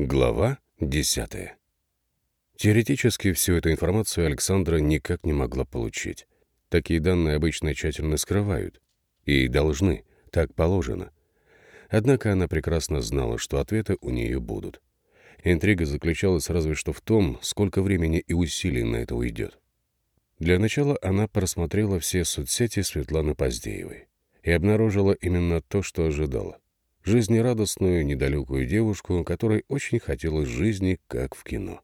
Глава 10. Теоретически всю эту информацию Александра никак не могла получить. Такие данные обычно тщательно скрывают. И должны, так положено. Однако она прекрасно знала, что ответы у нее будут. Интрига заключалась разве что в том, сколько времени и усилий на это уйдет. Для начала она просмотрела все соцсети Светланы Поздеевой и обнаружила именно то, что ожидала жизнерадостную, недалекую девушку, которой очень хотелось жизни, как в кино.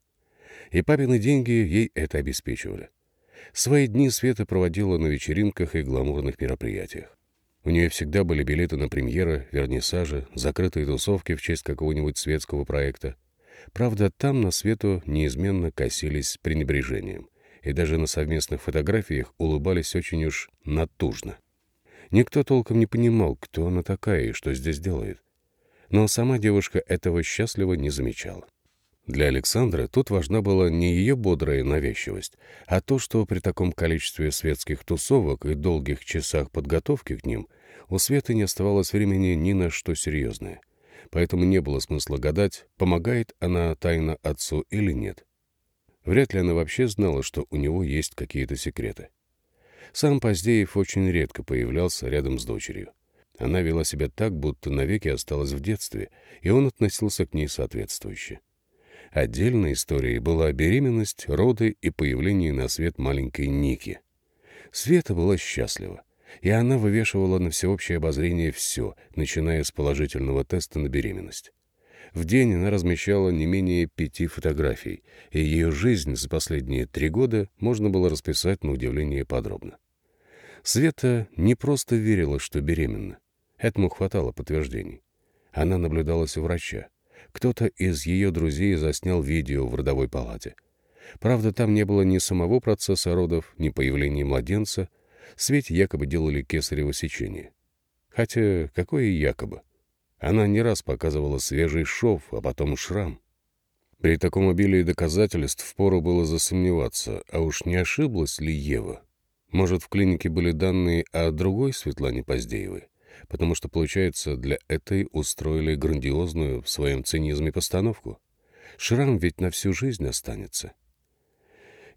И папины деньги ей это обеспечивали. Свои дни Света проводила на вечеринках и гламурных мероприятиях. У нее всегда были билеты на премьеры, вернисажи, закрытые тусовки в честь какого-нибудь светского проекта. Правда, там на Свету неизменно косились с пренебрежением, и даже на совместных фотографиях улыбались очень уж натужно. Никто толком не понимал, кто она такая и что здесь делает. Но сама девушка этого счастливо не замечала. Для Александра тут важна была не ее бодрая навязчивость, а то, что при таком количестве светских тусовок и долгих часах подготовки к ним у Светы не оставалось времени ни на что серьезное. Поэтому не было смысла гадать, помогает она тайно отцу или нет. Вряд ли она вообще знала, что у него есть какие-то секреты. Сам Поздеев очень редко появлялся рядом с дочерью. Она вела себя так, будто навеки осталась в детстве, и он относился к ней соответствующе. Отдельной историей была беременность, роды и появление на свет маленькой Ники. Света была счастлива, и она вывешивала на всеобщее обозрение все, начиная с положительного теста на беременность. В день она размещала не менее пяти фотографий, и ее жизнь за последние три года можно было расписать на удивление подробно. Света не просто верила, что беременна. Этому хватало подтверждений. Она наблюдалась у врача. Кто-то из ее друзей заснял видео в родовой палате. Правда, там не было ни самого процесса родов, ни появления младенца. Свете якобы делали кесарево сечение. Хотя, какое якобы? Она не раз показывала свежий шов, а потом шрам. При таком обилии доказательств впору было засомневаться, а уж не ошиблась ли Ева? Может, в клинике были данные о другой Светлане Поздеевой? Потому что, получается, для этой устроили грандиозную в своем цинизме постановку. Шрам ведь на всю жизнь останется.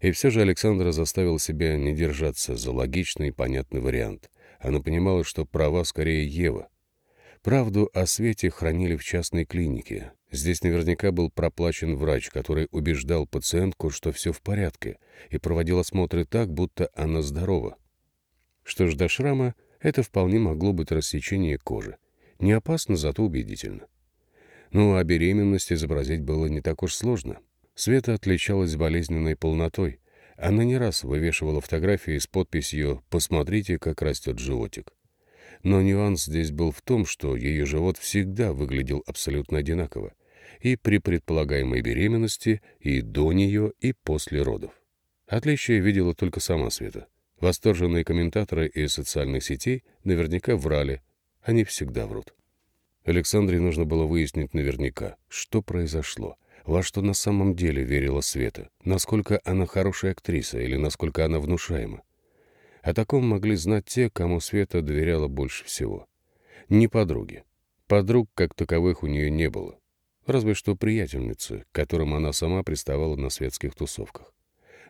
И все же Александра заставила себя не держаться за логичный и понятный вариант. Она понимала, что права скорее Ева. Правду о Свете хранили в частной клинике. Здесь наверняка был проплачен врач, который убеждал пациентку, что все в порядке, и проводил осмотры так, будто она здорова. Что ж до шрама, это вполне могло быть рассечение кожи. Не опасно, зато убедительно. Ну, а беременность изобразить было не так уж сложно. Света отличалась болезненной полнотой. Она не раз вывешивала фотографии с подписью «Посмотрите, как растет животик». Но нюанс здесь был в том, что ее живот всегда выглядел абсолютно одинаково. И при предполагаемой беременности, и до нее, и после родов. Отличие видела только сама Света. Восторженные комментаторы из социальных сетей наверняка врали. Они всегда врут. Александре нужно было выяснить наверняка, что произошло, во что на самом деле верила Света, насколько она хорошая актриса или насколько она внушаема. О таком могли знать те, кому Света доверяла больше всего. Не подруги. Подруг, как таковых, у нее не было. Разве что приятельницы, к которым она сама приставала на светских тусовках.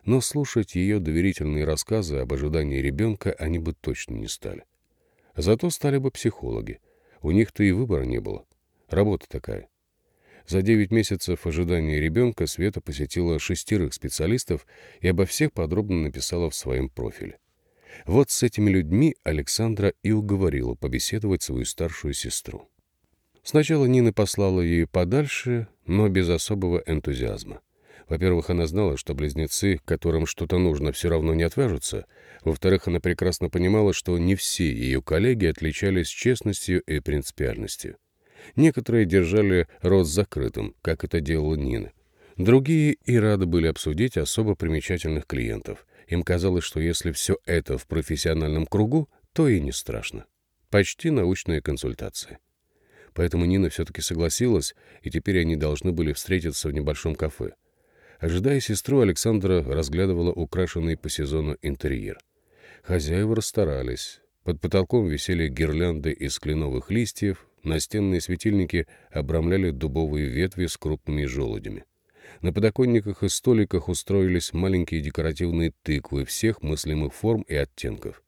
Но слушать ее доверительные рассказы об ожидании ребенка они бы точно не стали. Зато стали бы психологи. У них-то и выбора не было. Работа такая. За девять месяцев ожидания ребенка Света посетила шестерых специалистов и обо всех подробно написала в своем профиле. Вот с этими людьми Александра и уговорила побеседовать свою старшую сестру. Сначала Нина послала ее подальше, но без особого энтузиазма. Во-первых, она знала, что близнецы, которым что-то нужно, все равно не отвяжутся. Во-вторых, она прекрасно понимала, что не все ее коллеги отличались честностью и принципиальностью. Некоторые держали рот закрытым, как это делала Нина. Другие и рады были обсудить особо примечательных клиентов. Им казалось, что если все это в профессиональном кругу, то и не страшно. Почти научная консультация. Поэтому Нина все-таки согласилась, и теперь они должны были встретиться в небольшом кафе. Ожидая сестру, Александра разглядывала украшенный по сезону интерьер. Хозяева расстарались. Под потолком висели гирлянды из кленовых листьев, Настенные светильники обрамляли дубовые ветви с крупными желудями. На подоконниках и столиках устроились маленькие декоративные тыквы всех мыслимых форм и оттенков.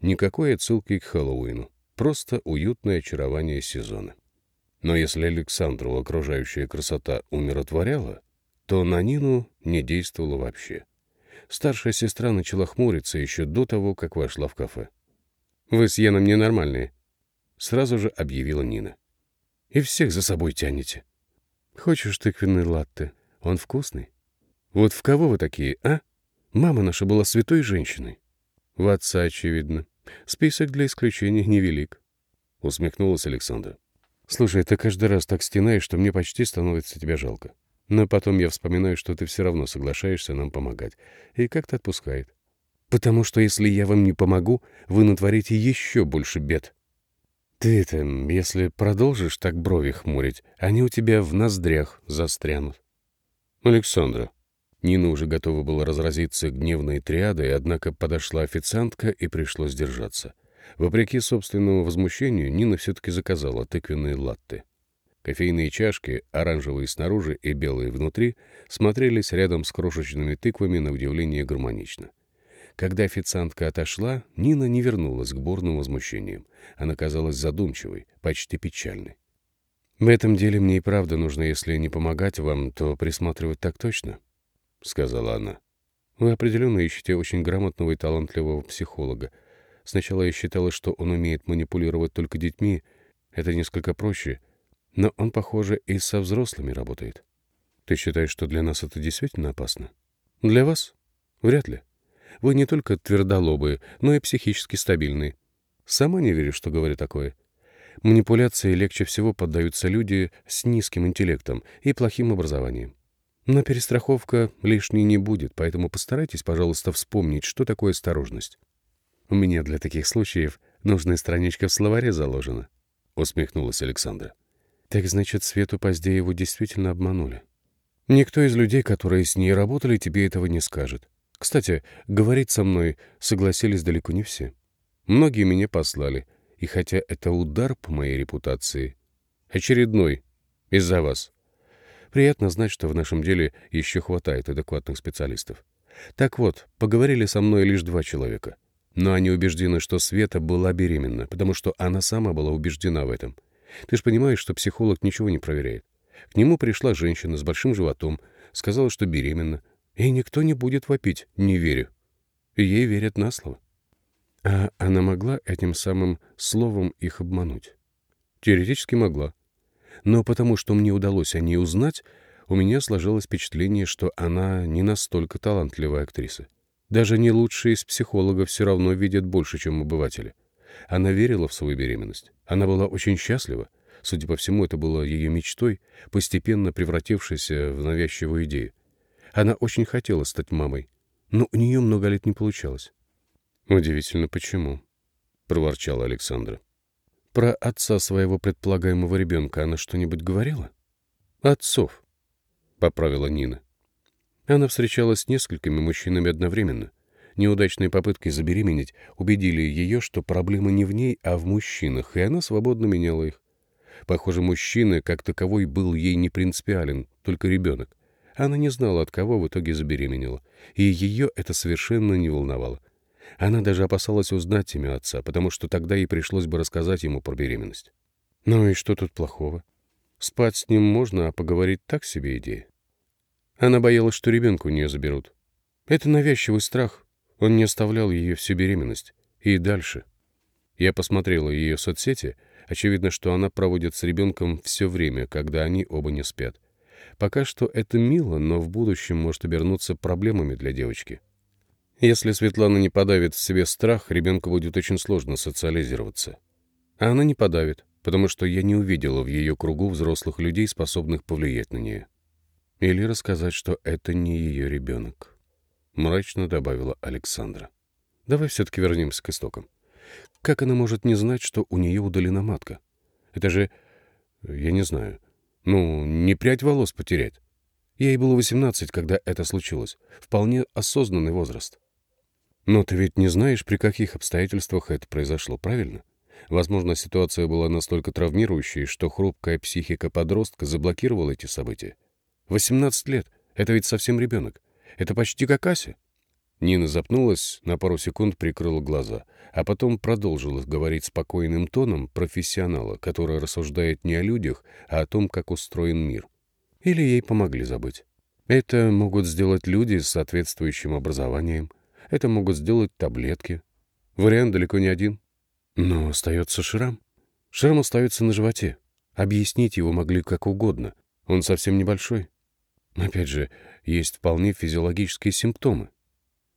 Никакой отсылки к Хэллоуину, просто уютное очарование сезона. Но если Александру окружающая красота умиротворяла, то на Нину не действовала вообще. Старшая сестра начала хмуриться еще до того, как вошла в кафе. «Вы с Яном ненормальные», — сразу же объявила Нина. «И всех за собой тянете. Хочешь тыквенный латте? Он вкусный. Вот в кого вы такие, а? Мама наша была святой женщиной. В отца, очевидно. Список для исключений невелик. Усмехнулась Александра. Слушай, ты каждый раз так стенаешь, что мне почти становится тебя жалко. Но потом я вспоминаю, что ты все равно соглашаешься нам помогать. И как-то отпускает. Потому что если я вам не помогу, вы натворите еще больше бед. Ты это, если продолжишь так брови хмурить, они у тебя в ноздрях застрянут. Александра. Нина уже готова была разразиться гневной триадой, однако подошла официантка и пришлось держаться. Вопреки собственному возмущению, Нина все-таки заказала тыквенные латты. Кофейные чашки, оранжевые снаружи и белые внутри, смотрелись рядом с крошечными тыквами на удивление гармонично. Когда официантка отошла, Нина не вернулась к бурным возмущениям. Она казалась задумчивой, почти печальной. «В этом деле мне и правда нужно, если не помогать вам, то присматривать так точно», — сказала она. «Вы определенно ищете очень грамотного и талантливого психолога. Сначала я считала, что он умеет манипулировать только детьми. Это несколько проще. Но он, похоже, и со взрослыми работает. Ты считаешь, что для нас это действительно опасно? Для вас? Вряд ли. Вы не только твердолобые, но и психически стабильные. Сама не верю, что говорю такое. Манипуляции легче всего поддаются люди с низким интеллектом и плохим образованием. Но перестраховка лишней не будет, поэтому постарайтесь, пожалуйста, вспомнить, что такое осторожность. У меня для таких случаев нужная страничка в словаре заложена, — усмехнулась Александра. Так значит, Свету Поздееву действительно обманули. Никто из людей, которые с ней работали, тебе этого не скажет. Кстати, говорить со мной согласились далеко не все. Многие меня послали — и хотя это удар по моей репутации, очередной, из-за вас, приятно знать, что в нашем деле еще хватает адекватных специалистов. Так вот, поговорили со мной лишь два человека. Но они убеждены, что Света была беременна, потому что она сама была убеждена в этом. Ты же понимаешь, что психолог ничего не проверяет. К нему пришла женщина с большим животом, сказала, что беременна, и никто не будет вопить «не верю». Ей верят на слово. А она могла этим самым словом их обмануть? Теоретически могла. Но потому что мне удалось о ней узнать, у меня сложилось впечатление, что она не настолько талантливая актриса. Даже не лучшие из психологов все равно видят больше, чем обыватели. Она верила в свою беременность. Она была очень счастлива. Судя по всему, это было ее мечтой, постепенно превратившейся в навязчивую идею. Она очень хотела стать мамой, но у нее много лет не получалось. «Удивительно, почему?» — проворчала Александра. «Про отца своего предполагаемого ребенка она что-нибудь говорила?» «Отцов», — поправила Нина. Она встречалась с несколькими мужчинами одновременно. Неудачные попытки забеременеть убедили ее, что проблема не в ней, а в мужчинах, и она свободно меняла их. Похоже, мужчина как таковой был ей не принципиален, только ребенок. Она не знала, от кого в итоге забеременела, и ее это совершенно не волновало. Она даже опасалась узнать имя отца, потому что тогда ей пришлось бы рассказать ему про беременность. Ну и что тут плохого? Спать с ним можно, а поговорить так себе идея. Она боялась, что ребенка у нее заберут. Это навязчивый страх. Он не оставлял ее всю беременность. И дальше. Я посмотрела ее соцсети. Очевидно, что она проводит с ребенком все время, когда они оба не спят. Пока что это мило, но в будущем может обернуться проблемами для девочки. Если Светлана не подавит в себе страх, ребенку будет очень сложно социализироваться. А она не подавит, потому что я не увидела в ее кругу взрослых людей, способных повлиять на нее. Или рассказать, что это не ее ребенок. Мрачно добавила Александра. Давай все-таки вернемся к истокам. Как она может не знать, что у нее удалена матка? Это же, я не знаю, ну, не прядь волос потерять. Ей было 18, когда это случилось. Вполне осознанный возраст. Но ты ведь не знаешь, при каких обстоятельствах это произошло, правильно? Возможно, ситуация была настолько травмирующей, что хрупкая психика подростка заблокировала эти события. 18 лет — это ведь совсем ребенок. Это почти как Ася. Нина запнулась, на пару секунд прикрыла глаза, а потом продолжила говорить спокойным тоном профессионала, который рассуждает не о людях, а о том, как устроен мир. Или ей помогли забыть. Это могут сделать люди с соответствующим образованием. Это могут сделать таблетки. Вариант далеко не один. Но остается шрам. Шрам остается на животе. Объяснить его могли как угодно. Он совсем небольшой. Опять же, есть вполне физиологические симптомы.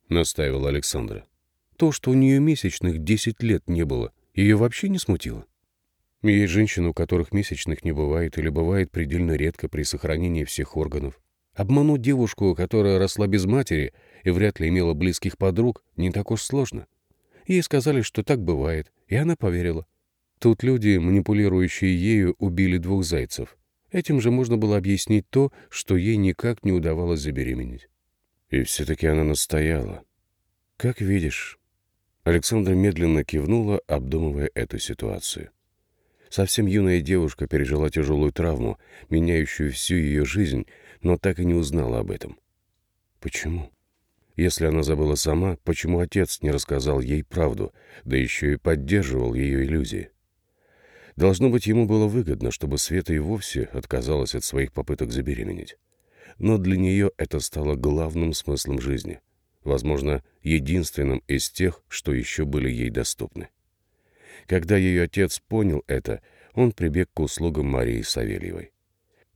Настаивала Александра. То, что у нее месячных 10 лет не было, ее вообще не смутило. Есть женщины, у которых месячных не бывает или бывает предельно редко при сохранении всех органов. Обмануть девушку, которая росла без матери и вряд ли имела близких подруг, не так уж сложно. Ей сказали, что так бывает, и она поверила. Тут люди, манипулирующие ею, убили двух зайцев. Этим же можно было объяснить то, что ей никак не удавалось забеременеть. И все-таки она настояла. Как видишь. Александра медленно кивнула, обдумывая эту ситуацию. Совсем юная девушка пережила тяжелую травму, меняющую всю ее жизнь, но так и не узнала об этом. Почему? Если она забыла сама, почему отец не рассказал ей правду, да еще и поддерживал ее иллюзии? Должно быть, ему было выгодно, чтобы Света и вовсе отказалась от своих попыток забеременеть. Но для нее это стало главным смыслом жизни, возможно, единственным из тех, что еще были ей доступны. Когда ее отец понял это, он прибег к услугам Марии Савельевой.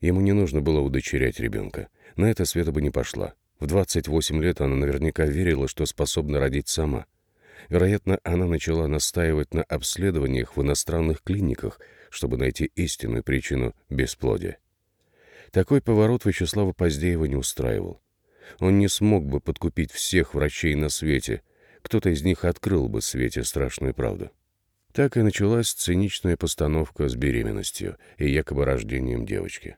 Ему не нужно было удочерять ребенка. На это Света бы не пошла. В 28 лет она наверняка верила, что способна родить сама. Вероятно, она начала настаивать на обследованиях в иностранных клиниках, чтобы найти истинную причину бесплодия. Такой поворот Вячеслава Поздеева не устраивал. Он не смог бы подкупить всех врачей на свете. Кто-то из них открыл бы Свете страшную правду. Так и началась циничная постановка с беременностью и якобы рождением девочки.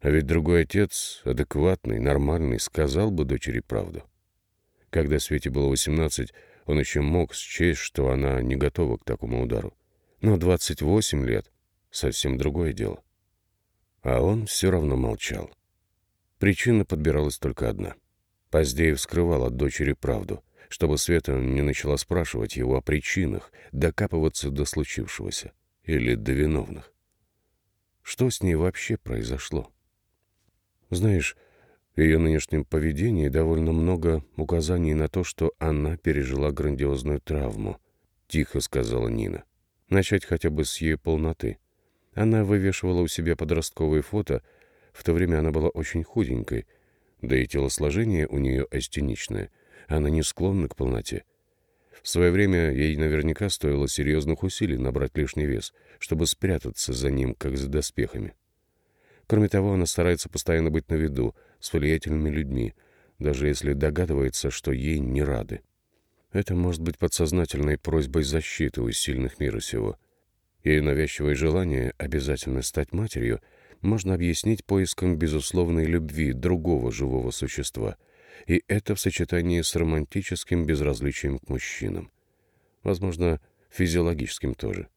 А ведь другой отец, адекватный, нормальный, сказал бы дочери правду. Когда Свете было 18, он еще мог счесть, что она не готова к такому удару. Но 28 лет — совсем другое дело. А он все равно молчал. Причина подбиралась только одна. Поздеев скрывал от дочери правду, чтобы Света не начала спрашивать его о причинах, докапываться до случившегося или до виновных. Что с ней вообще произошло? Знаешь, в ее нынешнем поведении довольно много указаний на то, что она пережила грандиозную травму, — тихо сказала Нина. Начать хотя бы с ее полноты. Она вывешивала у себя подростковые фото, в то время она была очень худенькой, да и телосложение у нее астеничное — она не склонна к полноте. В свое время ей наверняка стоило серьезных усилий набрать лишний вес, чтобы спрятаться за ним, как за доспехами. Кроме того, она старается постоянно быть на виду с влиятельными людьми, даже если догадывается, что ей не рады. Это может быть подсознательной просьбой защиты у сильных мира сего. Ее навязчивое желание обязательно стать матерью можно объяснить поиском безусловной любви другого живого существа — и это в сочетании с романтическим безразличием к мужчинам. Возможно, физиологическим тоже.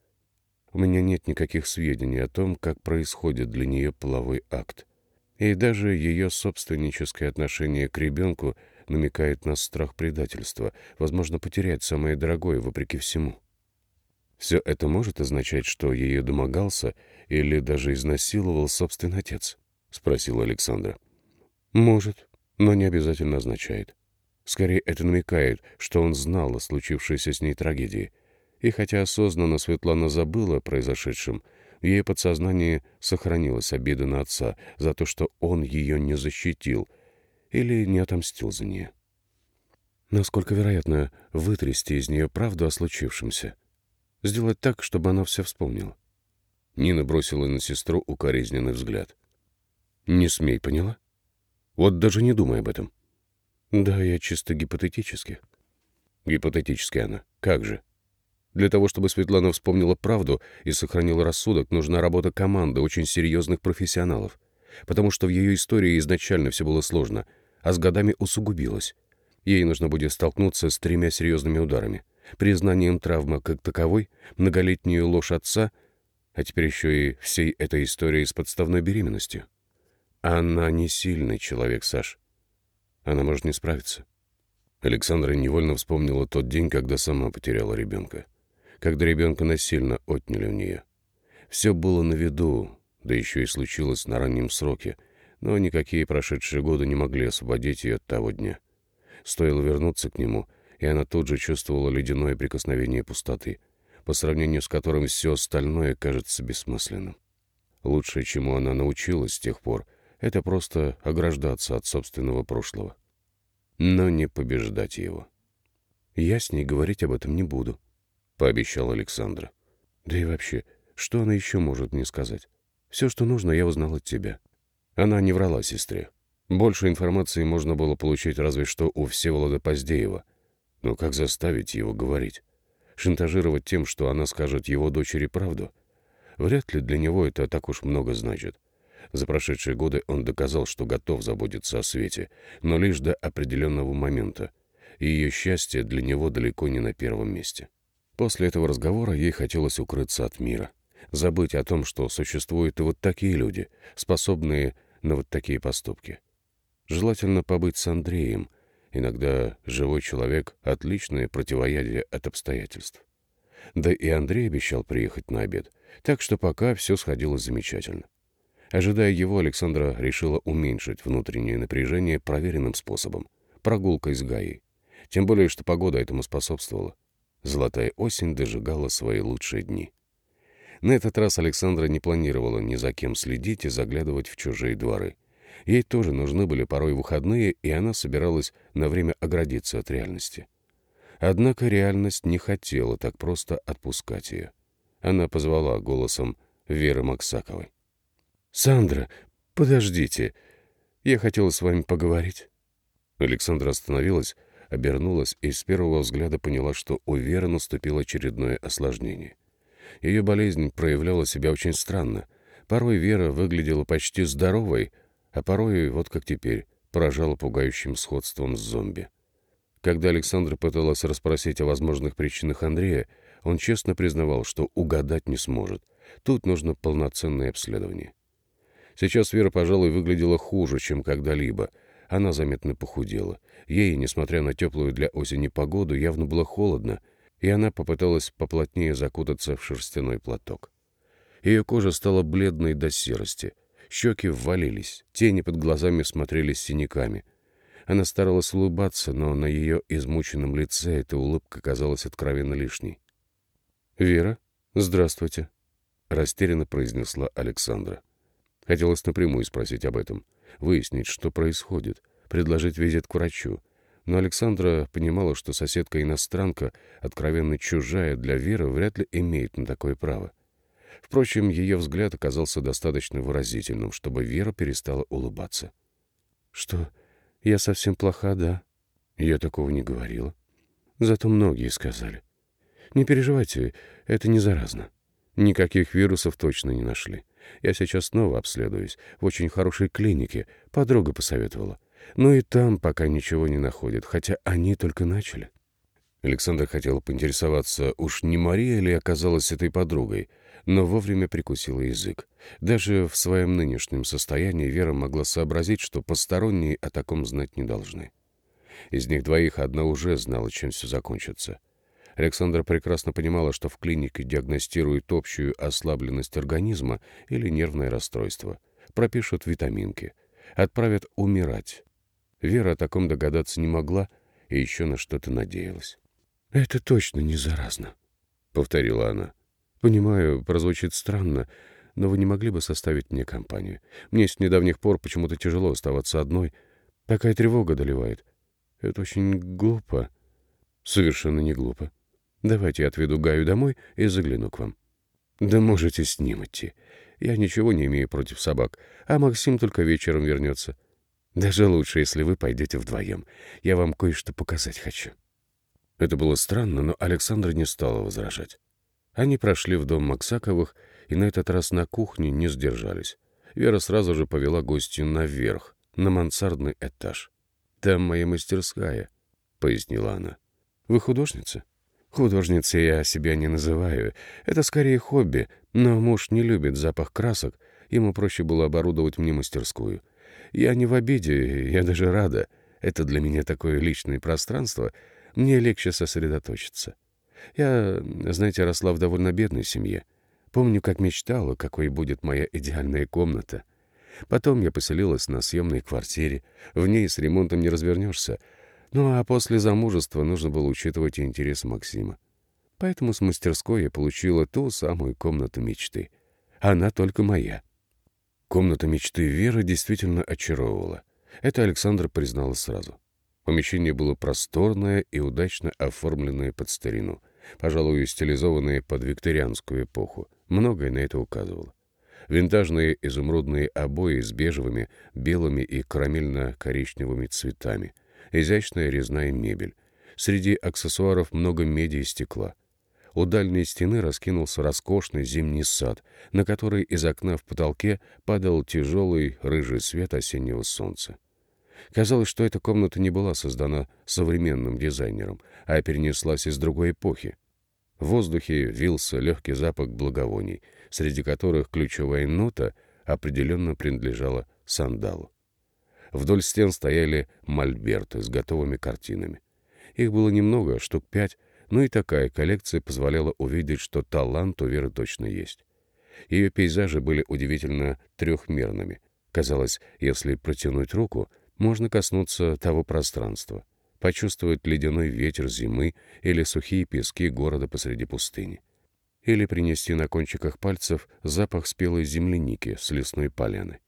У меня нет никаких сведений о том, как происходит для нее половой акт. И даже ее собственническое отношение к ребенку намекает на страх предательства, возможно, потерять самое дорогое вопреки всему. Все это может означать, что ее домогался или даже изнасиловал собственный отец? — спросил Александра. — Может, но не обязательно означает. Скорее, это намекает, что он знал о случившейся с ней трагедии. И хотя осознанно Светлана забыла о произошедшем, в ее подсознании сохранилась обида на отца за то, что он ее не защитил или не отомстил за нее. Насколько вероятно вытрясти из нее правду о случившемся? Сделать так, чтобы она все вспомнила. Нина бросила на сестру укоризненный взгляд. «Не смей, поняла?» Вот даже не думай об этом. Да, я чисто гипотетически. Гипотетически она. Как же? Для того, чтобы Светлана вспомнила правду и сохранила рассудок, нужна работа команды очень серьезных профессионалов. Потому что в ее истории изначально все было сложно, а с годами усугубилось. Ей нужно будет столкнуться с тремя серьезными ударами. признанием травмы как таковой, многолетнюю ложь отца, а теперь еще и всей этой историей с подставной беременностью. Она не сильный человек, Саш. Она может не справиться. Александра невольно вспомнила тот день, когда сама потеряла ребенка. Когда ребенка насильно отняли у нее. Все было на виду, да еще и случилось на раннем сроке, но никакие прошедшие годы не могли освободить ее от того дня. Стоило вернуться к нему, и она тут же чувствовала ледяное прикосновение пустоты, по сравнению с которым все остальное кажется бессмысленным. Лучшее, чему она научилась с тех пор, это просто ограждаться от собственного прошлого. Но не побеждать его. «Я с ней говорить об этом не буду», — пообещал Александра. «Да и вообще, что она еще может мне сказать? Все, что нужно, я узнал от тебя». Она не врала сестре. Больше информации можно было получить разве что у Всеволода Поздеева. Но как заставить его говорить? Шантажировать тем, что она скажет его дочери правду? Вряд ли для него это так уж много значит. За прошедшие годы он доказал, что готов заботиться о Свете, но лишь до определенного момента. И ее счастье для него далеко не на первом месте. После этого разговора ей хотелось укрыться от мира. Забыть о том, что существуют и вот такие люди, способные на вот такие поступки. Желательно побыть с Андреем. Иногда живой человек — отличное противоядие от обстоятельств. Да и Андрей обещал приехать на обед, так что пока все сходилось замечательно. Ожидая его, Александра решила уменьшить внутреннее напряжение проверенным способом — прогулкой с Гаей. Тем более, что погода этому способствовала. Золотая осень дожигала свои лучшие дни. На этот раз Александра не планировала ни за кем следить и заглядывать в чужие дворы. Ей тоже нужны были порой выходные, и она собиралась на время оградиться от реальности. Однако реальность не хотела так просто отпускать ее. Она позвала голосом Веры Максаковой. «Сандра, подождите. Я хотела с вами поговорить». Александра остановилась, обернулась и с первого взгляда поняла, что у Веры наступило очередное осложнение. Ее болезнь проявляла себя очень странно. Порой Вера выглядела почти здоровой, а порой, вот как теперь, поражала пугающим сходством с зомби. Когда Александра пыталась расспросить о возможных причинах Андрея, он честно признавал, что угадать не сможет. Тут нужно полноценное обследование. Сейчас Вера, пожалуй, выглядела хуже, чем когда-либо. Она заметно похудела. Ей, несмотря на теплую для осени погоду, явно было холодно, и она попыталась поплотнее закутаться в шерстяной платок. Ее кожа стала бледной до серости. Щеки ввалились, тени под глазами смотрелись синяками. Она старалась улыбаться, но на ее измученном лице эта улыбка казалась откровенно лишней. «Вера, здравствуйте», — растерянно произнесла Александра. Хотелось напрямую спросить об этом, выяснить, что происходит, предложить визит к врачу. Но Александра понимала, что соседка-иностранка, откровенно чужая для Веры, вряд ли имеет на такое право. Впрочем, ее взгляд оказался достаточно выразительным, чтобы Вера перестала улыбаться. «Что, я совсем плоха, да?» Я такого не говорила. Зато многие сказали. «Не переживайте, это не заразно. Никаких вирусов точно не нашли. Я сейчас снова обследуюсь. В очень хорошей клинике. Подруга посоветовала. Но и там пока ничего не находят, хотя они только начали. Александр хотел поинтересоваться, уж не Мария ли оказалась этой подругой, но вовремя прикусила язык. Даже в своем нынешнем состоянии Вера могла сообразить, что посторонние о таком знать не должны. Из них двоих одна уже знала, чем все закончится. Александра прекрасно понимала, что в клинике диагностируют общую ослабленность организма или нервное расстройство, пропишут витаминки, отправят умирать. Вера о таком догадаться не могла и еще на что-то надеялась. «Это точно не заразно», — повторила она. «Понимаю, прозвучит странно, но вы не могли бы составить мне компанию? Мне с недавних пор почему-то тяжело оставаться одной. Такая тревога доливает. Это очень глупо». «Совершенно не глупо. Давайте отведу Гаю домой и загляну к вам. Да можете с ним идти. Я ничего не имею против собак, а Максим только вечером вернется. Даже лучше, если вы пойдете вдвоем. Я вам кое-что показать хочу». Это было странно, но Александра не стала возражать. Они прошли в дом Максаковых и на этот раз на кухне не сдержались. Вера сразу же повела гостью наверх, на мансардный этаж. «Там моя мастерская», — пояснила она. «Вы художница?» Художницей я себя не называю. Это скорее хобби, но муж не любит запах красок, ему проще было оборудовать мне мастерскую. Я не в обиде, я даже рада. Это для меня такое личное пространство, мне легче сосредоточиться. Я, знаете, росла в довольно бедной семье. Помню, как мечтала, какой будет моя идеальная комната. Потом я поселилась на съемной квартире. В ней с ремонтом не развернешься. Ну а после замужества нужно было учитывать и интересы Максима. Поэтому с мастерской я получила ту самую комнату мечты. Она только моя. Комната мечты Веры действительно очаровывала. Это Александр признала сразу. Помещение было просторное и удачно оформленное под старину, пожалуй, стилизованное под викторианскую эпоху. Многое на это указывало. Винтажные изумрудные обои с бежевыми, белыми и карамельно-коричневыми цветами, изящная резная мебель. Среди аксессуаров много меди и стекла. У дальней стены раскинулся роскошный зимний сад, на который из окна в потолке падал тяжелый рыжий свет осеннего солнца. Казалось, что эта комната не была создана современным дизайнером, а перенеслась из другой эпохи. В воздухе вился легкий запах благовоний, среди которых ключевая нота определенно принадлежала сандалу. Вдоль стен стояли мольберты с готовыми картинами. Их было немного, штук пять, но и такая коллекция позволяла увидеть, что талант у Веры точно есть. Ее пейзажи были удивительно трехмерными. Казалось, если протянуть руку, можно коснуться того пространства, почувствовать ледяной ветер зимы или сухие пески города посреди пустыни. Или принести на кончиках пальцев запах спелой земляники с лесной поляны.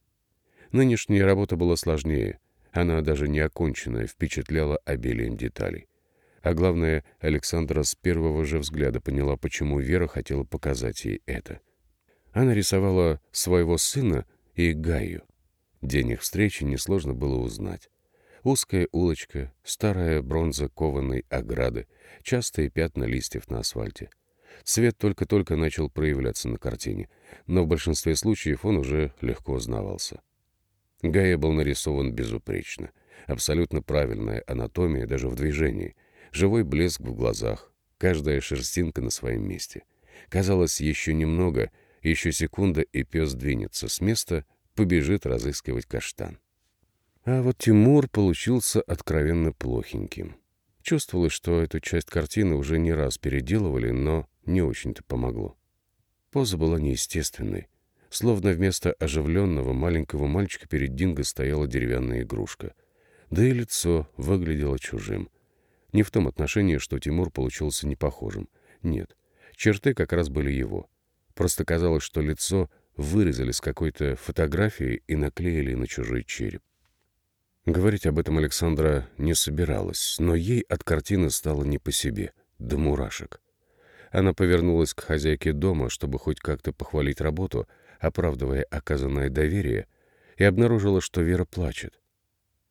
Нынешняя работа была сложнее. Она даже не оконченная, впечатляла обилием деталей. А главное, Александра с первого же взгляда поняла, почему Вера хотела показать ей это. Она рисовала своего сына и Гаю. День их встречи несложно было узнать. Узкая улочка, старая бронза кованой ограды, частые пятна листьев на асфальте. Цвет только-только начал проявляться на картине, но в большинстве случаев он уже легко узнавался. Гая был нарисован безупречно. Абсолютно правильная анатомия даже в движении. Живой блеск в глазах, каждая шерстинка на своем месте. Казалось, еще немного, еще секунда, и пес двинется с места, побежит разыскивать каштан. А вот Тимур получился откровенно плохеньким. Чувствовалось, что эту часть картины уже не раз переделывали, но не очень-то помогло. Поза была неестественной. Словно вместо оживленного маленького мальчика перед Динго стояла деревянная игрушка. Да и лицо выглядело чужим. Не в том отношении, что Тимур получился непохожим. Нет, черты как раз были его. Просто казалось, что лицо вырезали с какой-то фотографии и наклеили на чужой череп. Говорить об этом Александра не собиралась, но ей от картины стало не по себе, до мурашек. Она повернулась к хозяйке дома, чтобы хоть как-то похвалить работу, оправдывая оказанное доверие, и обнаружила, что Вера плачет.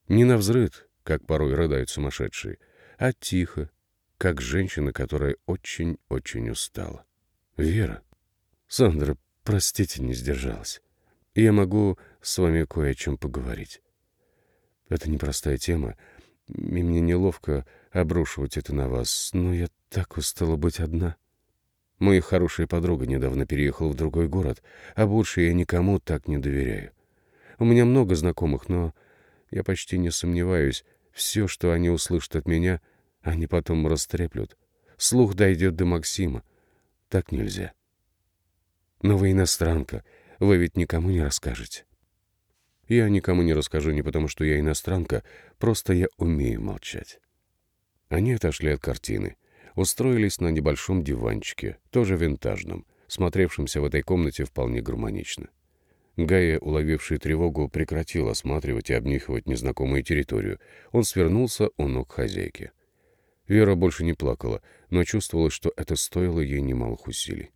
Не на взрыд, как порой рыдают сумасшедшие, а тихо, как женщина, которая очень-очень устала. «Вера, Сандра, простите, не сдержалась. Я могу с вами кое о чем поговорить. Это непростая тема, и мне неловко обрушивать это на вас, но я так устала быть одна. Моя хорошая подруга недавно переехала в другой город, а больше я никому так не доверяю. У меня много знакомых, но я почти не сомневаюсь, все, что они услышат от меня, они потом растреплют. Слух дойдет до Максима. Так нельзя. Но вы иностранка, вы ведь никому не расскажете. Я никому не расскажу не потому, что я иностранка, просто я умею молчать. Они отошли от картины, устроились на небольшом диванчике, тоже винтажном, смотревшемся в этой комнате вполне гармонично. Гая, уловивший тревогу, прекратил осматривать и обнюхивать незнакомую территорию. Он свернулся у ног хозяйки. Вера больше не плакала, но чувствовала, что это стоило ей немалых усилий.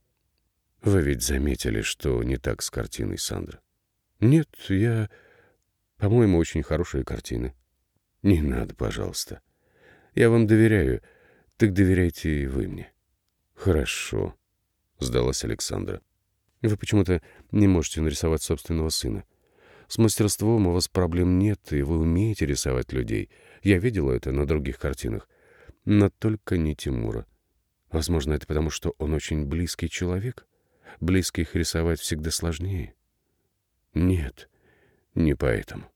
«Вы ведь заметили, что не так с картиной, Сандра?» «Нет, я...» По-моему, очень хорошие картины. Не надо, пожалуйста. Я вам доверяю, так доверяйте и вы мне. Хорошо, сдалась Александра. Вы почему-то не можете нарисовать собственного сына. С мастерством у вас проблем нет, и вы умеете рисовать людей. Я видела это на других картинах. Но только не Тимура. Возможно, это потому, что он очень близкий человек. Близких рисовать всегда сложнее. Нет, не поэтому.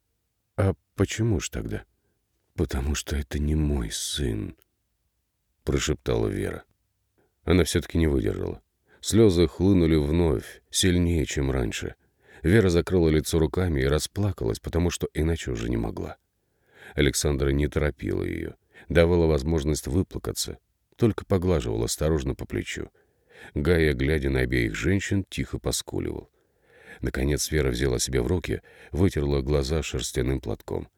А почему ж тогда? Потому что это не мой сын, прошептала Вера. Она все-таки не выдержала. Слезы хлынули вновь, сильнее, чем раньше. Вера закрыла лицо руками и расплакалась, потому что иначе уже не могла. Александра не торопила ее, давала возможность выплакаться, только поглаживала осторожно по плечу. Гая, глядя на обеих женщин, тихо поскуливал. Наконец Вера взяла себя в руки, вытерла глаза шерстяным платком.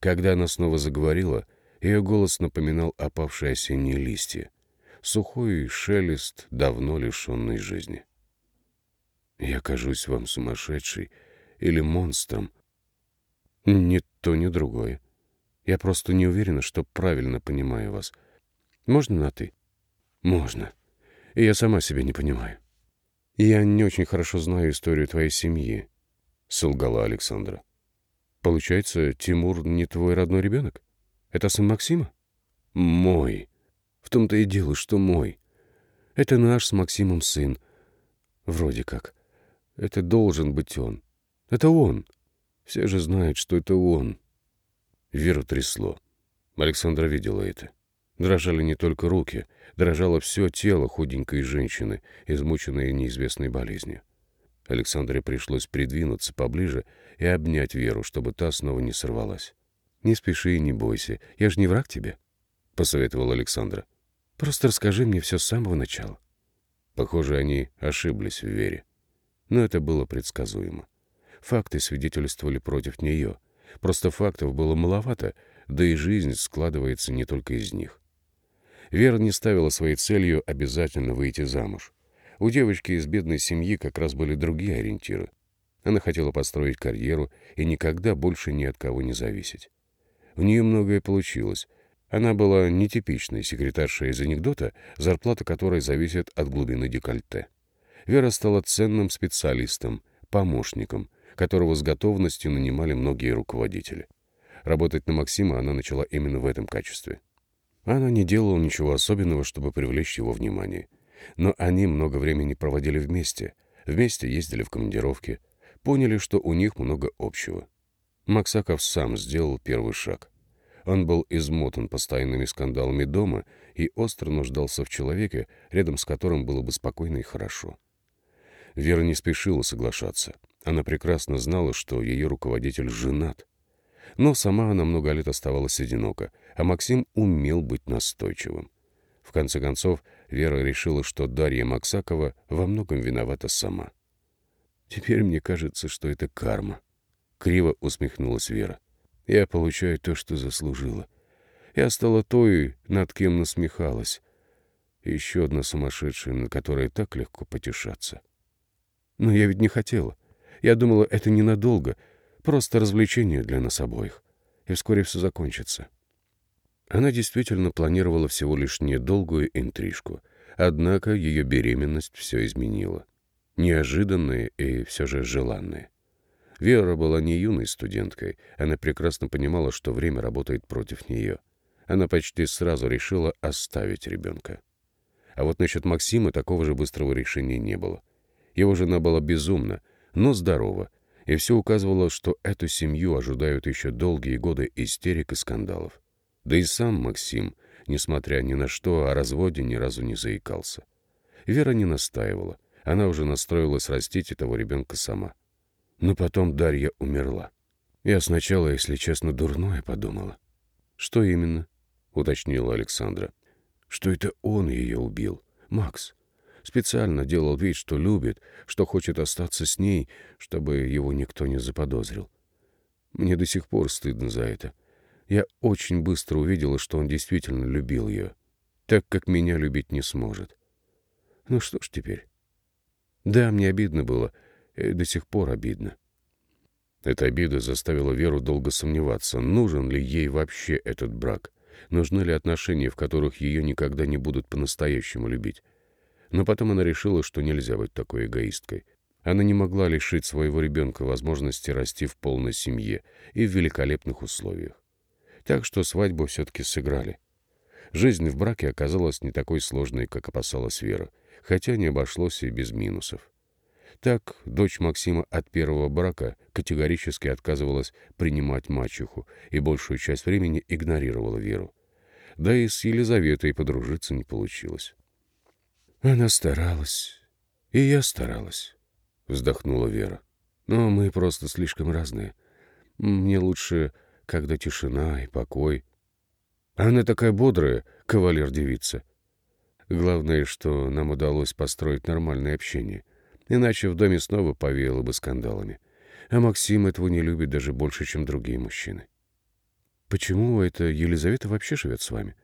Когда она снова заговорила, ее голос напоминал опавшие осенние листья. Сухой шелест, давно лишенный жизни. «Я кажусь вам сумасшедшей или монстром?» «Ни то, ни другое. Я просто не уверена, что правильно понимаю вас. Можно на «ты»?» «Можно. И я сама себя не понимаю». «Я не очень хорошо знаю историю твоей семьи», — солгала Александра. «Получается, Тимур не твой родной ребенок? Это сын Максима?» «Мой. В том-то и дело, что мой. Это наш с Максимом сын. Вроде как. Это должен быть он. Это он. Все же знают, что это он». Веру трясло. Александра видела это. Дрожали не только руки, дрожало все тело худенькой женщины, измученной неизвестной болезнью. Александре пришлось придвинуться поближе и обнять Веру, чтобы та снова не сорвалась. «Не спеши и не бойся, я же не враг тебе», — посоветовал Александра. «Просто расскажи мне все с самого начала». Похоже, они ошиблись в Вере. Но это было предсказуемо. Факты свидетельствовали против нее, Просто фактов было маловато, да и жизнь складывается не только из них. Вера не ставила своей целью обязательно выйти замуж. У девочки из бедной семьи как раз были другие ориентиры. Она хотела построить карьеру и никогда больше ни от кого не зависеть. У нее многое получилось. Она была нетипичной секретаршей из анекдота, зарплата которой зависит от глубины декольте. Вера стала ценным специалистом, помощником, которого с готовностью нанимали многие руководители. Работать на Максима она начала именно в этом качестве. Она не делала ничего особенного, чтобы привлечь его внимание. Но они много времени проводили вместе, вместе ездили в командировки, поняли, что у них много общего. Максаков сам сделал первый шаг. Он был измотан постоянными скандалами дома и остро нуждался в человеке, рядом с которым было бы спокойно и хорошо. Вера не спешила соглашаться. Она прекрасно знала, что ее руководитель женат. Но сама она много лет оставалась одинока, а Максим умел быть настойчивым. В конце концов, Вера решила, что Дарья Максакова во многом виновата сама. «Теперь мне кажется, что это карма», — криво усмехнулась Вера. «Я получаю то, что заслужила. Я стала той, над кем насмехалась. Еще одна сумасшедшая, на которой так легко потешаться. Но я ведь не хотела. Я думала, это ненадолго, просто развлечение для нас обоих. И вскоре все закончится. Она действительно планировала всего лишь недолгую интрижку, однако ее беременность все изменила. Неожиданная и все же желанная. Вера была не юной студенткой, она прекрасно понимала, что время работает против нее. Она почти сразу решила оставить ребенка. А вот насчет Максима такого же быстрого решения не было. Его жена была безумна, но здорова, и все указывало, что эту семью ожидают еще долгие годы истерик и скандалов. Да и сам Максим, несмотря ни на что, о разводе ни разу не заикался. Вера не настаивала, она уже настроилась растить этого ребенка сама. Но потом Дарья умерла. Я сначала, если честно, дурное подумала. «Что именно?» — уточнила Александра. «Что это он ее убил, Макс. Специально делал вид, что любит, что хочет остаться с ней, чтобы его никто не заподозрил. Мне до сих пор стыдно за это. Я очень быстро увидела, что он действительно любил ее, так как меня любить не сможет. Ну что ж теперь? Да, мне обидно было, и до сих пор обидно. Эта обида заставила Веру долго сомневаться, нужен ли ей вообще этот брак, нужны ли отношения, в которых ее никогда не будут по-настоящему любить. Но потом она решила, что нельзя быть такой эгоисткой. Она не могла лишить своего ребенка возможности расти в полной семье и в великолепных условиях. Так что свадьбу все-таки сыграли. Жизнь в браке оказалась не такой сложной, как опасалась Вера, хотя не обошлось и без минусов. Так, дочь Максима от первого брака категорически отказывалась принимать мачеху и большую часть времени игнорировала Веру. Да и с Елизаветой подружиться не получилось. «Она старалась, и я старалась», — вздохнула Вера. «Но мы просто слишком разные. Мне лучше, когда тишина и покой. Она такая бодрая, кавалер-девица. Главное, что нам удалось построить нормальное общение — Иначе в доме снова повеяло бы скандалами. А Максим этого не любит даже больше, чем другие мужчины. Почему эта Елизавета вообще живет с вами?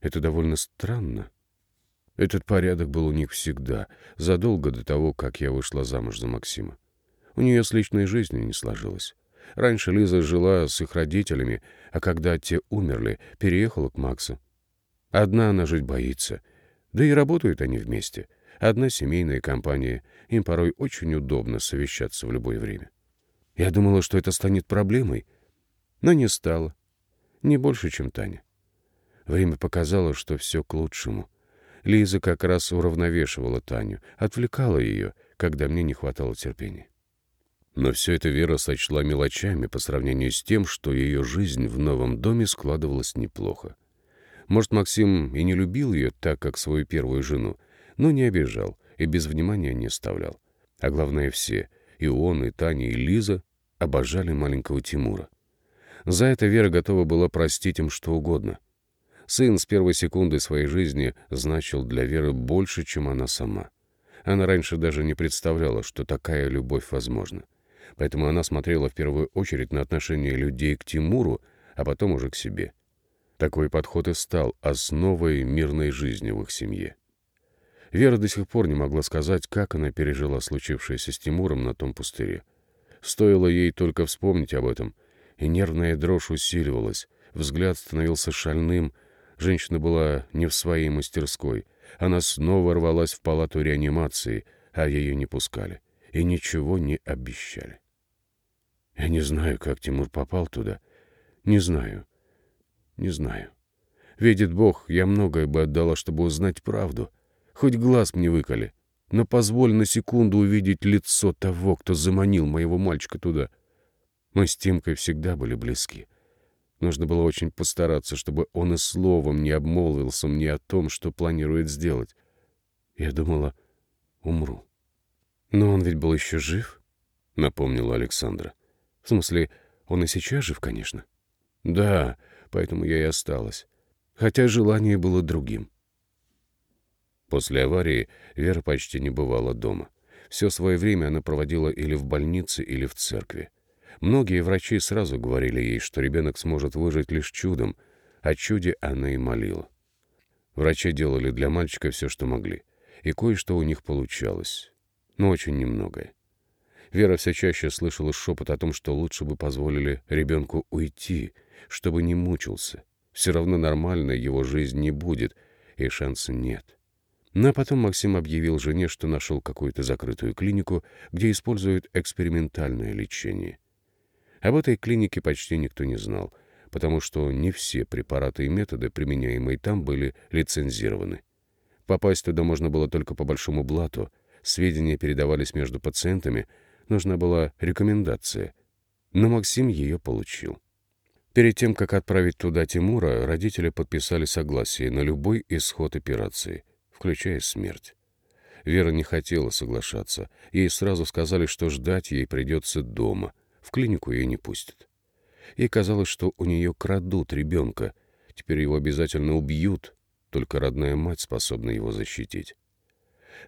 Это довольно странно. Этот порядок был у них всегда, задолго до того, как я вышла замуж за Максима. У нее с личной жизнью не сложилось. Раньше Лиза жила с их родителями, а когда те умерли, переехала к Максу. Одна она жить боится. Да и работают они вместе. Одна семейная компания, им порой очень удобно совещаться в любое время. Я думала, что это станет проблемой, но не стало. Не больше, чем Таня. Время показало, что все к лучшему. Лиза как раз уравновешивала Таню, отвлекала ее, когда мне не хватало терпения. Но все это Вера сочла мелочами по сравнению с тем, что ее жизнь в новом доме складывалась неплохо. Может, Максим и не любил ее так, как свою первую жену, но не обижал и без внимания не оставлял. А главное, все, и он, и Таня, и Лиза, обожали маленького Тимура. За это Вера готова была простить им что угодно. Сын с первой секунды своей жизни значил для Веры больше, чем она сама. Она раньше даже не представляла, что такая любовь возможна. Поэтому она смотрела в первую очередь на отношение людей к Тимуру, а потом уже к себе. Такой подход и стал основой мирной жизни в их семье. Вера до сих пор не могла сказать, как она пережила случившееся с Тимуром на том пустыре. Стоило ей только вспомнить об этом, и нервная дрожь усиливалась, взгляд становился шальным, женщина была не в своей мастерской. Она снова рвалась в палату реанимации, а ее не пускали и ничего не обещали. Я не знаю, как Тимур попал туда. Не знаю. Не знаю. Видит Бог, я многое бы отдала, чтобы узнать правду. Хоть глаз мне выколи, но позволь на секунду увидеть лицо того, кто заманил моего мальчика туда. Мы с Тимкой всегда были близки. Нужно было очень постараться, чтобы он и словом не обмолвился мне о том, что планирует сделать. Я думала, умру. Но он ведь был еще жив, — напомнила Александра. В смысле, он и сейчас жив, конечно. Да, поэтому я и осталась. Хотя желание было другим. После аварии Вера почти не бывала дома. Все свое время она проводила или в больнице, или в церкви. Многие врачи сразу говорили ей, что ребенок сможет выжить лишь чудом, о чуде она и молила. Врачи делали для мальчика все, что могли, и кое-что у них получалось, но очень немногое. Вера все чаще слышала шепот о том, что лучше бы позволили ребенку уйти, чтобы не мучился. Все равно нормальной его жизнь не будет, и шанса нет. Но потом Максим объявил жене, что нашел какую-то закрытую клинику, где используют экспериментальное лечение. Об этой клинике почти никто не знал, потому что не все препараты и методы, применяемые там, были лицензированы. Попасть туда можно было только по большому блату, сведения передавались между пациентами, нужна была рекомендация. Но Максим ее получил. Перед тем, как отправить туда Тимура, родители подписали согласие на любой исход операции — включая смерть. Вера не хотела соглашаться. Ей сразу сказали, что ждать ей придется дома. В клинику ее не пустят. Ей казалось, что у нее крадут ребенка. Теперь его обязательно убьют. Только родная мать способна его защитить.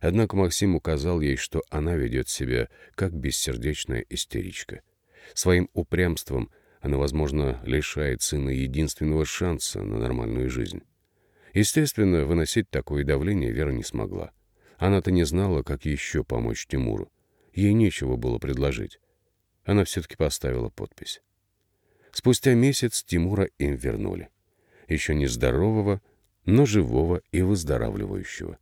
Однако Максим указал ей, что она ведет себя как бессердечная истеричка. Своим упрямством она, возможно, лишает сына единственного шанса на нормальную жизнь. Естественно, выносить такое давление Вера не смогла. Она-то не знала, как еще помочь Тимуру. Ей нечего было предложить. Она все-таки поставила подпись. Спустя месяц Тимура им вернули. Еще не здорового, но живого и выздоравливающего.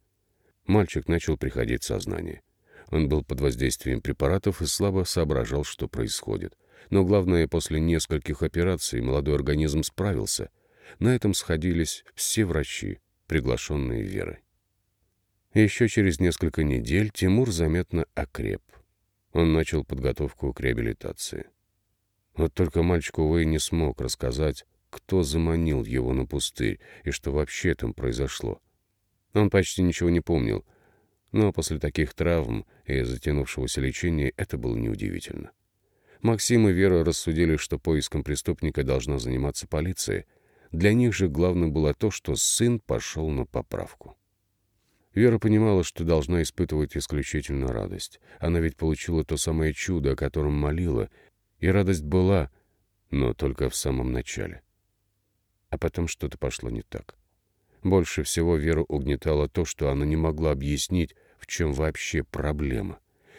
Мальчик начал приходить в сознание. Он был под воздействием препаратов и слабо соображал, что происходит. Но главное, после нескольких операций молодой организм справился — На этом сходились все врачи, приглашенные Верой. Еще через несколько недель Тимур заметно окреп. Он начал подготовку к реабилитации. Вот только мальчик, увы, не смог рассказать, кто заманил его на пустырь и что вообще там произошло. Он почти ничего не помнил, но после таких травм и затянувшегося лечения это было неудивительно. Максим и Вера рассудили, что поиском преступника должна заниматься полиция. Для них же главным было то, что сын пошел на поправку. Вера понимала, что должна испытывать исключительно радость. Она ведь получила то самое чудо, о котором молила, и радость была, но только в самом начале. А потом что-то пошло не так. Больше всего Веру угнетало то, что она не могла объяснить, в чем вообще проблема.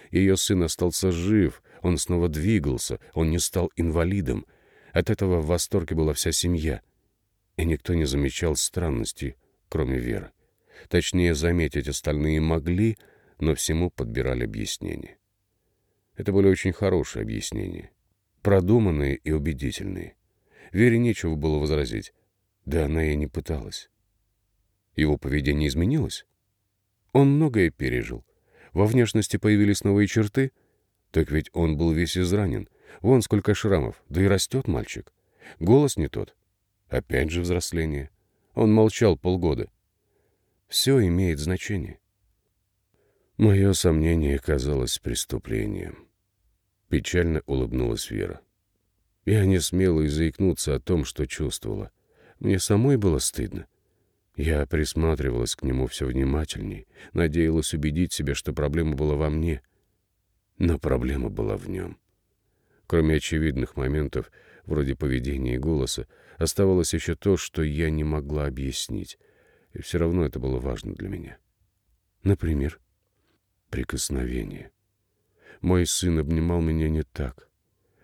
Ее сын остался жив, он снова двигался, он не стал инвалидом. От этого в восторге была вся семья. И никто не замечал странностей, кроме Веры. Точнее, заметить остальные могли, но всему подбирали объяснения. Это были очень хорошие объяснения, продуманные и убедительные. Вере нечего было возразить, да она и не пыталась. Его поведение изменилось. Он многое пережил. Во внешности появились новые черты. Так ведь он был весь изранен. Вон сколько шрамов. Да и растет мальчик. Голос не тот. Опять же взросление. Он молчал полгода. Все имеет значение. Мое сомнение казалось преступлением. Печально улыбнулась Вера. Я не смела и заикнуться о том, что чувствовала. Мне самой было стыдно. Я присматривалась к нему все внимательней, надеялась убедить себя, что проблема была во мне. Но проблема была в нем. Кроме очевидных моментов, вроде поведения и голоса, оставалось еще то, что я не могла объяснить. И все равно это было важно для меня. Например, прикосновение. Мой сын обнимал меня не так.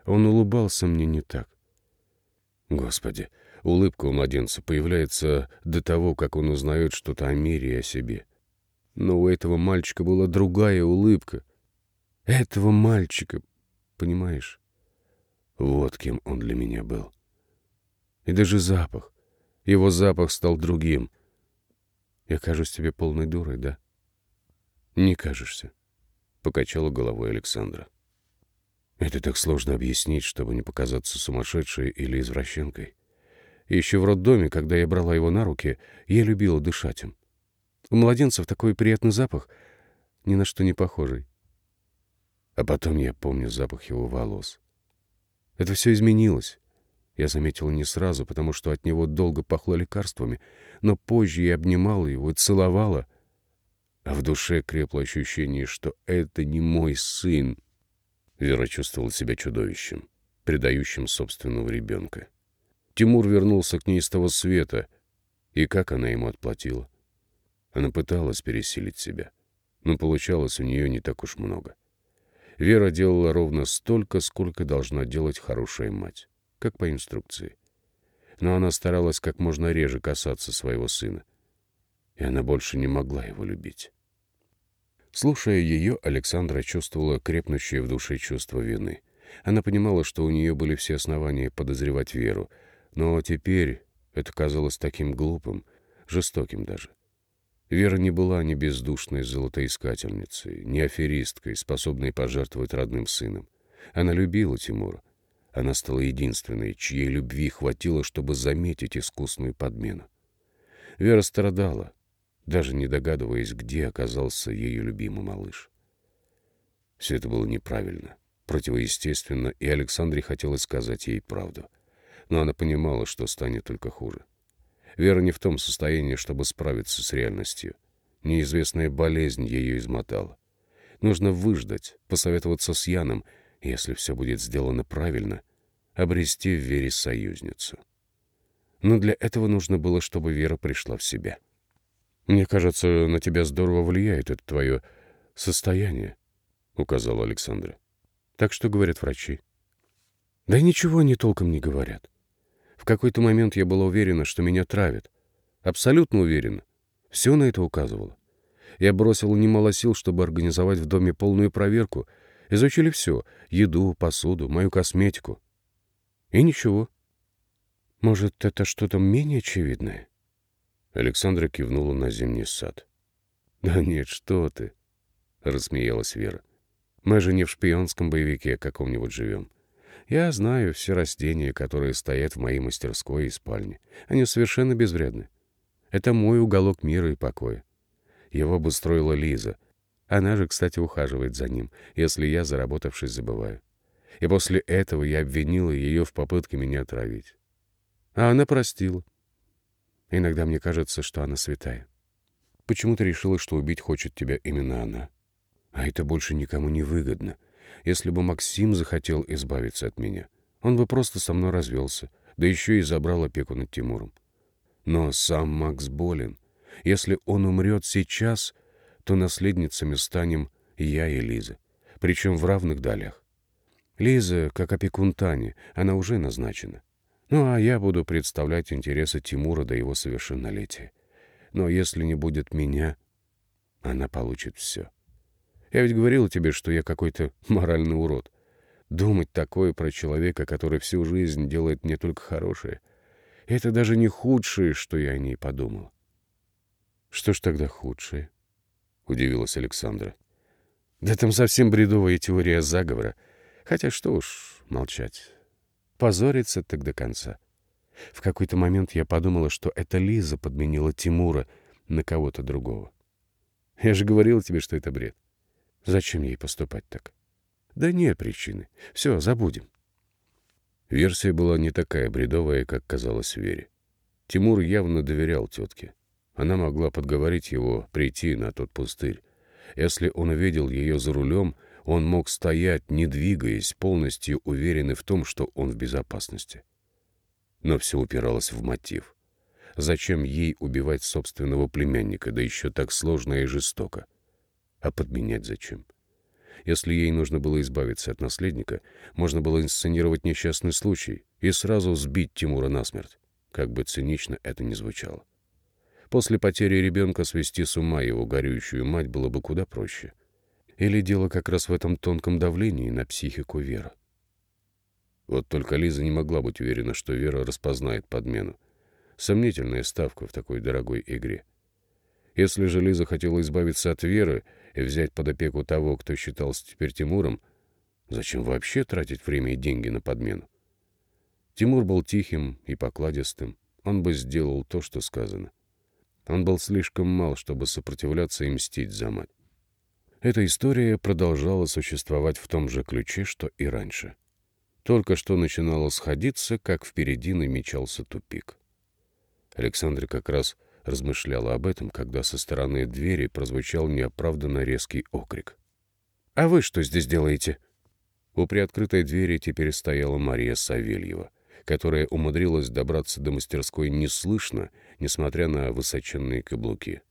Он улыбался мне не так. Господи, Улыбка у младенца появляется до того, как он узнает что-то о мире и о себе. Но у этого мальчика была другая улыбка. Этого мальчика, понимаешь? Вот кем он для меня был. И даже запах. Его запах стал другим. Я кажусь тебе полной дурой, да? Не кажешься, — покачала головой Александра. Это так сложно объяснить, чтобы не показаться сумасшедшей или извращенкой. Еще в роддоме, когда я брала его на руки, я любила дышать им. У младенцев такой приятный запах, ни на что не похожий. А потом я помню запах его волос. Это все изменилось. Я заметила не сразу, потому что от него долго пахло лекарствами, но позже я обнимала его и целовала. А в душе крепло ощущение, что это не мой сын. Вера чувствовала себя чудовищем, предающим собственного ребенка. Тимур вернулся к ней с того света, и как она ему отплатила? Она пыталась пересилить себя, но получалось у нее не так уж много. Вера делала ровно столько, сколько должна делать хорошая мать, как по инструкции. Но она старалась как можно реже касаться своего сына, и она больше не могла его любить. Слушая ее, Александра чувствовала крепнущее в душе чувство вины. Она понимала, что у нее были все основания подозревать Веру — но теперь это казалось таким глупым, жестоким даже. Вера не была ни бездушной золотоискательницей, ни аферисткой, способной пожертвовать родным сыном. Она любила Тимура. Она стала единственной, чьей любви хватило, чтобы заметить искусную подмену. Вера страдала, даже не догадываясь, где оказался ее любимый малыш. Все это было неправильно, противоестественно, и Александре хотелось сказать ей правду — но она понимала, что станет только хуже. Вера не в том состоянии, чтобы справиться с реальностью. Неизвестная болезнь ее измотала. Нужно выждать, посоветоваться с Яном, если все будет сделано правильно, обрести в Вере союзницу. Но для этого нужно было, чтобы Вера пришла в себя. «Мне кажется, на тебя здорово влияет это твое состояние», — указала Александра. «Так что говорят врачи?» «Да ничего они толком не говорят. В какой-то момент я была уверена, что меня травят. Абсолютно уверена. Все на это указывало. Я бросила немало сил, чтобы организовать в доме полную проверку. Изучили все — еду, посуду, мою косметику. И ничего. Может, это что-то менее очевидное? Александра кивнула на зимний сад. «Да нет, что ты!» — рассмеялась Вера. «Мы же не в шпионском боевике каком-нибудь живем. Я знаю все растения, которые стоят в моей мастерской и спальне. Они совершенно безвредны. Это мой уголок мира и покоя. Его обустроила Лиза. Она же, кстати, ухаживает за ним, если я, заработавшись, забываю. И после этого я обвинила ее в попытке меня отравить. А она простила. Иногда мне кажется, что она святая. Почему ты решила, что убить хочет тебя именно она? А это больше никому не выгодно. Если бы Максим захотел избавиться от меня, он бы просто со мной развелся, да еще и забрал опеку над Тимуром. Но сам Макс болен. Если он умрет сейчас, то наследницами станем я и Лиза, причем в равных долях. Лиза, как опекун Тани, она уже назначена. Ну, а я буду представлять интересы Тимура до его совершеннолетия. Но если не будет меня, она получит все. Я ведь говорил тебе, что я какой-то моральный урод. Думать такое про человека, который всю жизнь делает мне только хорошее, это даже не худшее, что я о ней подумал. Что ж тогда худшее? Удивилась Александра. Да там совсем бредовая теория заговора. Хотя что уж молчать. Позориться так до конца. В какой-то момент я подумала, что это Лиза подменила Тимура на кого-то другого. Я же говорил тебе, что это бред. Зачем ей поступать так? Да нет причины. Все, забудем. Версия была не такая бредовая, как казалось Вере. Тимур явно доверял тетке. Она могла подговорить его прийти на тот пустырь. Если он увидел ее за рулем, он мог стоять, не двигаясь, полностью уверенный в том, что он в безопасности. Но все упиралось в мотив. Зачем ей убивать собственного племянника, да еще так сложно и жестоко? А подменять зачем? Если ей нужно было избавиться от наследника, можно было инсценировать несчастный случай и сразу сбить Тимура насмерть, как бы цинично это ни звучало. После потери ребенка свести с ума его горюющую мать было бы куда проще — или дело как раз в этом тонком давлении на психику Веры? Вот только Лиза не могла быть уверена, что Вера распознает подмену. Сомнительная ставка в такой дорогой игре. Если же Лиза хотела избавиться от Веры и взять под опеку того, кто считался теперь Тимуром, зачем вообще тратить время и деньги на подмену? Тимур был тихим и покладистым. Он бы сделал то, что сказано. Он был слишком мал, чтобы сопротивляться и мстить за мать. Эта история продолжала существовать в том же ключе, что и раньше. Только что начинало сходиться, как впереди намечался тупик. Александра как раз размышляла об этом, когда со стороны двери прозвучал неоправданно резкий окрик. «А вы что здесь делаете?» У приоткрытой двери теперь стояла Мария Савельева, которая умудрилась добраться до мастерской неслышно, несмотря на высоченные каблуки.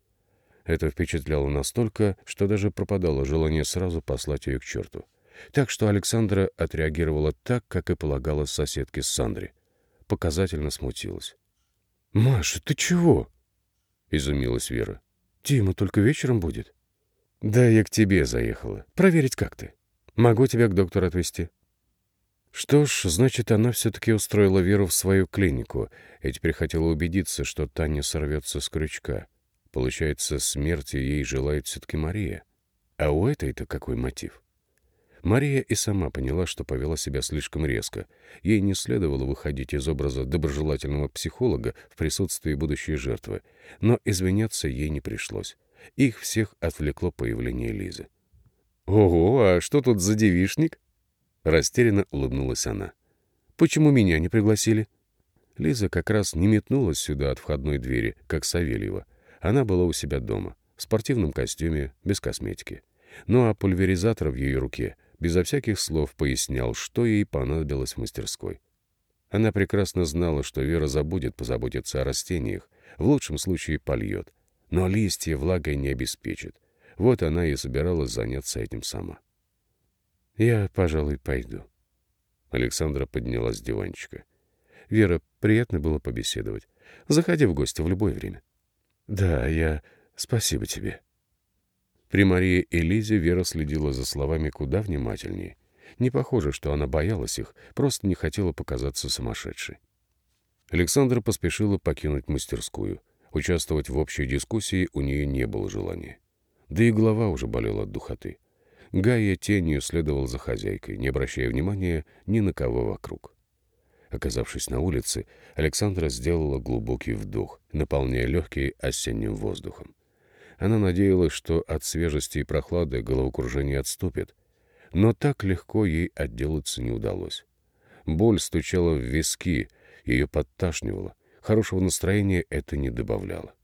Это впечатляло настолько, что даже пропадало желание сразу послать ее к черту. Так что Александра отреагировала так, как и полагала соседке Сандре. Показательно смутилась. «Маша, ты чего?» — изумилась Вера. «Дима только вечером будет». «Да я к тебе заехала. Проверить, как ты. Могу тебя к доктору отвезти». Что ж, значит, она все-таки устроила Веру в свою клинику и теперь хотела убедиться, что Таня сорвется с крючка. Получается, смерти ей желает все-таки Мария. А у этой-то какой мотив? Мария и сама поняла, что повела себя слишком резко. Ей не следовало выходить из образа доброжелательного психолога в присутствии будущей жертвы. Но извиняться ей не пришлось. Их всех отвлекло появление Лизы. «Ого, а что тут за девишник?» Растерянно улыбнулась она. «Почему меня не пригласили?» Лиза как раз не метнулась сюда от входной двери, как Савельева. Она была у себя дома, в спортивном костюме, без косметики. Ну а пульверизатор в ее руке безо всяких слов пояснял, что ей понадобилось в мастерской. Она прекрасно знала, что Вера забудет позаботиться о растениях, в лучшем случае польет, но листья влагой не обеспечит. Вот она и собиралась заняться этим сама. «Я, пожалуй, пойду». Александра поднялась с диванчика. «Вера, приятно было побеседовать. Заходи в гости в любое время». «Да, я... Спасибо тебе». При Марии и Лизе Вера следила за словами куда внимательнее. Не похоже, что она боялась их, просто не хотела показаться сумасшедшей. Александра поспешила покинуть мастерскую. Участвовать в общей дискуссии у нее не было желания. Да и голова уже болела от духоты. Гайя тенью следовал за хозяйкой, не обращая внимания ни на кого вокруг. Оказавшись на улице, Александра сделала глубокий вдох, наполняя легкие осенним воздухом. Она надеялась, что от свежести и прохлады головокружение отступит, но так легко ей отделаться не удалось. Боль стучала в виски, ее подташнивало. Хорошего настроения это не добавляло.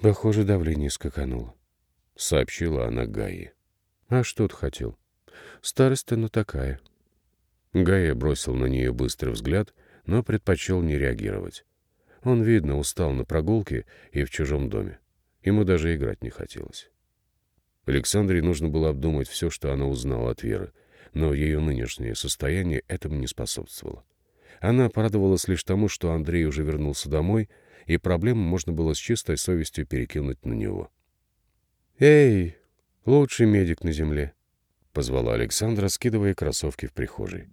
«Похоже, давление скакануло», — сообщила она Гае. «А что ты хотел? Старость она такая». Гая бросил на нее быстрый взгляд, но предпочел не реагировать. Он, видно, устал на прогулке и в чужом доме. Ему даже играть не хотелось. Александре нужно было обдумать все, что она узнала от Веры, но ее нынешнее состояние этому не способствовало. Она порадовалась лишь тому, что Андрей уже вернулся домой, и проблему можно было с чистой совестью перекинуть на него. «Эй, лучший медик на земле!» — позвала Александра, скидывая кроссовки в прихожей.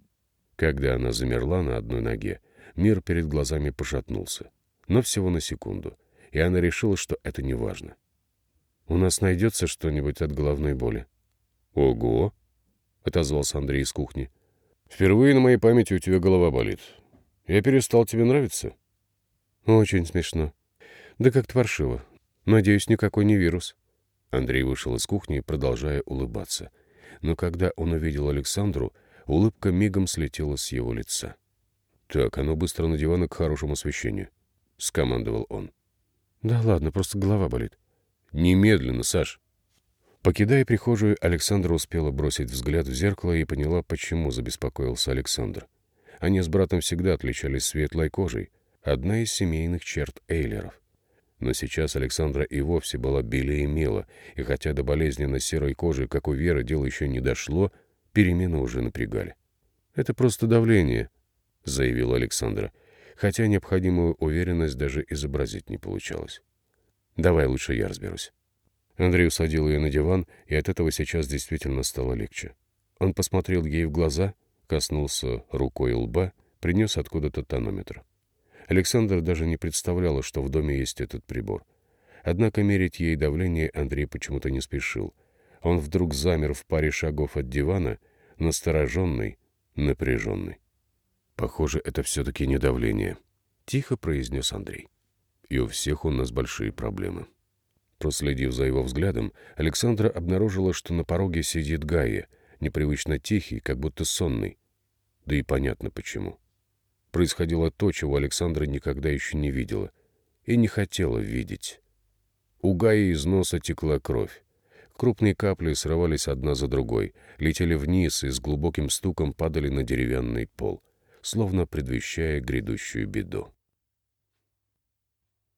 Когда она замерла на одной ноге, мир перед глазами пошатнулся. Но всего на секунду, и она решила, что это не важно. «У нас найдется что-нибудь от головной боли?» «Ого!» — отозвался Андрей из кухни. «Впервые на моей памяти у тебя голова болит. Я перестал тебе нравиться?» «Очень смешно. Да как-то паршиво. Надеюсь, никакой не вирус». Андрей вышел из кухни, продолжая улыбаться. Но когда он увидел Александру, улыбка мигом слетела с его лица. «Так, оно быстро на диван к хорошему освещению», — скомандовал он. «Да ладно, просто голова болит». «Немедленно, Саш». Покидая прихожую, Александра успела бросить взгляд в зеркало и поняла, почему забеспокоился Александр. Они с братом всегда отличались светлой кожей, одна из семейных черт Эйлеров. Но сейчас Александра и вовсе была белее мела, и хотя до болезненно серой кожи, как у Веры, дело еще не дошло, перемены уже напрягали. «Это просто давление», — заявил Александра, хотя необходимую уверенность даже изобразить не получалось. Давай лучше я разберусь. Андрей усадил ее на диван, и от этого сейчас действительно стало легче. Он посмотрел ей в глаза, коснулся рукой лба, принес откуда-то тонометр. Александр даже не представляла, что в доме есть этот прибор. Однако мерить ей давление Андрей почему-то не спешил. Он вдруг замер в паре шагов от дивана, настороженный, напряженный. «Похоже, это все-таки не давление», — тихо произнес Андрей и у всех у нас большие проблемы. Проследив за его взглядом, Александра обнаружила, что на пороге сидит Гайя, непривычно тихий, как будто сонный. Да и понятно почему. Происходило то, чего Александра никогда еще не видела и не хотела видеть. У Гаи из носа текла кровь. Крупные капли срывались одна за другой, летели вниз и с глубоким стуком падали на деревянный пол, словно предвещая грядущую беду.